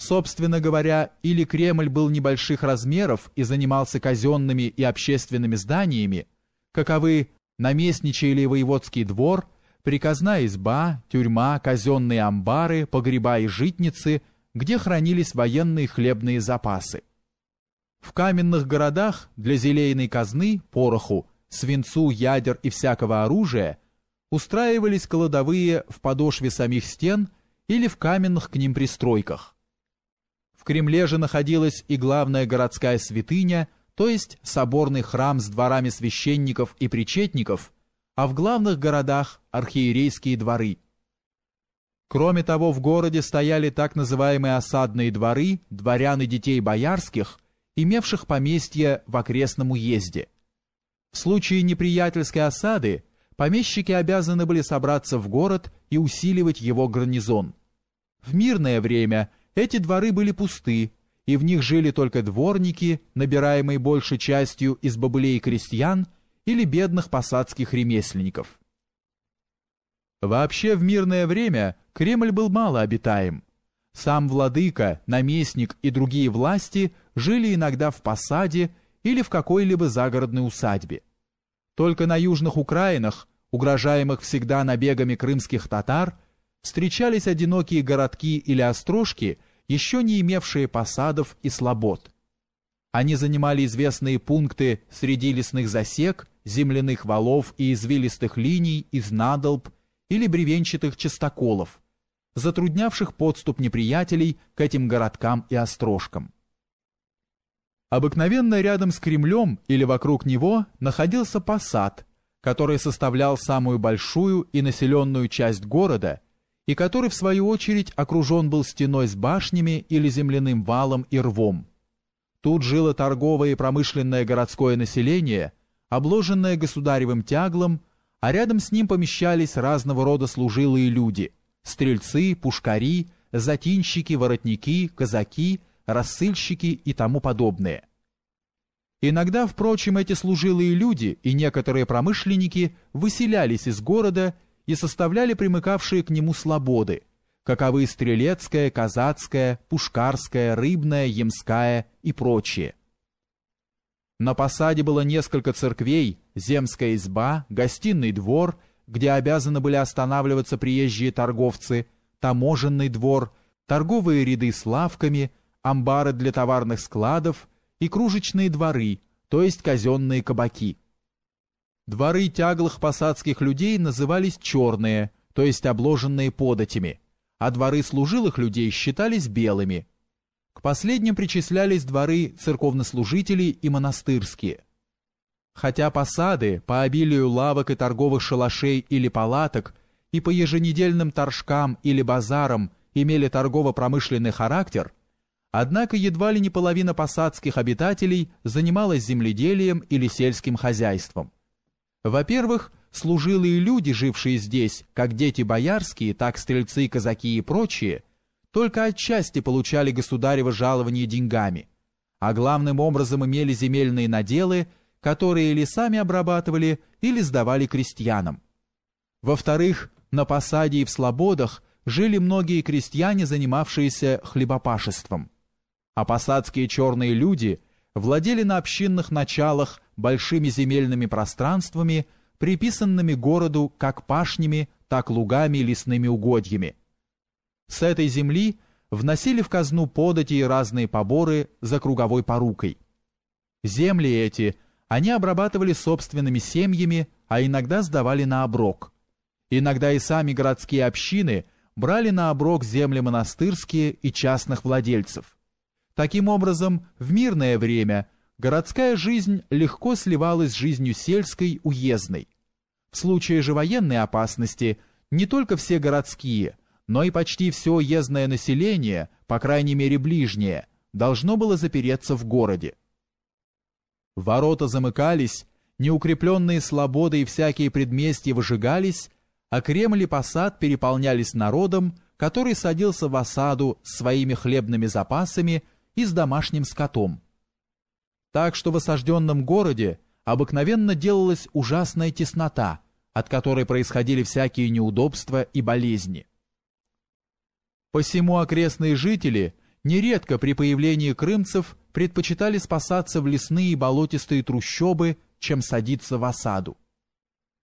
Собственно говоря, или Кремль был небольших размеров и занимался казенными и общественными зданиями, каковы наместничий или воеводский двор, приказная изба, тюрьма, казенные амбары, погреба и житницы, где хранились военные хлебные запасы. В каменных городах для зелейной казны, пороху, свинцу, ядер и всякого оружия устраивались кладовые в подошве самих стен или в каменных к ним пристройках. В Кремле же находилась и главная городская святыня, то есть соборный храм с дворами священников и причетников, а в главных городах архиерейские дворы. Кроме того, в городе стояли так называемые осадные дворы дворян и детей боярских, имевших поместья в окрестном уезде. В случае неприятельской осады помещики обязаны были собраться в город и усиливать его гарнизон. В мирное время – эти дворы были пусты, и в них жили только дворники, набираемые большей частью из бобылей крестьян или бедных посадских ремесленников. Вообще в мирное время Кремль был мало обитаем. Сам владыка, наместник и другие власти жили иногда в посаде или в какой-либо загородной усадьбе. Только на южных Украинах, угрожаемых всегда набегами крымских татар, встречались одинокие городки или острожки – еще не имевшие посадов и слобод. Они занимали известные пункты среди лесных засек, земляных валов и извилистых линий из надолб или бревенчатых частоколов, затруднявших подступ неприятелей к этим городкам и острожкам. Обыкновенно рядом с Кремлем или вокруг него находился посад, который составлял самую большую и населенную часть города – и который в свою очередь окружен был стеной с башнями или земляным валом и рвом. Тут жило торговое и промышленное городское население, обложенное государевым тяглом, а рядом с ним помещались разного рода служилые люди – стрельцы, пушкари, затинщики, воротники, казаки, рассыльщики и тому подобное. Иногда, впрочем, эти служилые люди и некоторые промышленники выселялись из города и составляли примыкавшие к нему слободы, каковы Стрелецкая, Казацкая, Пушкарская, Рыбная, Ямская и прочие. На посаде было несколько церквей, земская изба, гостиный двор, где обязаны были останавливаться приезжие торговцы, таможенный двор, торговые ряды с лавками, амбары для товарных складов и кружечные дворы, то есть казенные кабаки. Дворы тяглых посадских людей назывались черные, то есть обложенные податями, а дворы служилых людей считались белыми. К последним причислялись дворы церковнослужителей и монастырские. Хотя посады по обилию лавок и торговых шалашей или палаток и по еженедельным торжкам или базарам имели торгово-промышленный характер, однако едва ли не половина посадских обитателей занималась земледелием или сельским хозяйством. Во-первых, служилые люди, жившие здесь, как дети боярские, так стрельцы, казаки и прочие, только отчасти получали государево жалование деньгами, а главным образом имели земельные наделы, которые или сами обрабатывали, или сдавали крестьянам. Во-вторых, на посаде и в слободах жили многие крестьяне, занимавшиеся хлебопашеством. А посадские черные люди владели на общинных началах большими земельными пространствами, приписанными городу как пашнями, так лугами и лесными угодьями. С этой земли вносили в казну подати и разные поборы за круговой порукой. Земли эти они обрабатывали собственными семьями, а иногда сдавали на оброк. Иногда и сами городские общины брали на оброк земли монастырские и частных владельцев. Таким образом, в мирное время – городская жизнь легко сливалась с жизнью сельской, уездной. В случае же военной опасности не только все городские, но и почти все уездное население, по крайней мере ближнее, должно было запереться в городе. Ворота замыкались, неукрепленные слободы и всякие предместья выжигались, а Кремль и посад переполнялись народом, который садился в осаду с своими хлебными запасами и с домашним скотом. Так что в осажденном городе обыкновенно делалась ужасная теснота, от которой происходили всякие неудобства и болезни. Посему окрестные жители нередко при появлении крымцев предпочитали спасаться в лесные болотистые трущобы, чем садиться в осаду.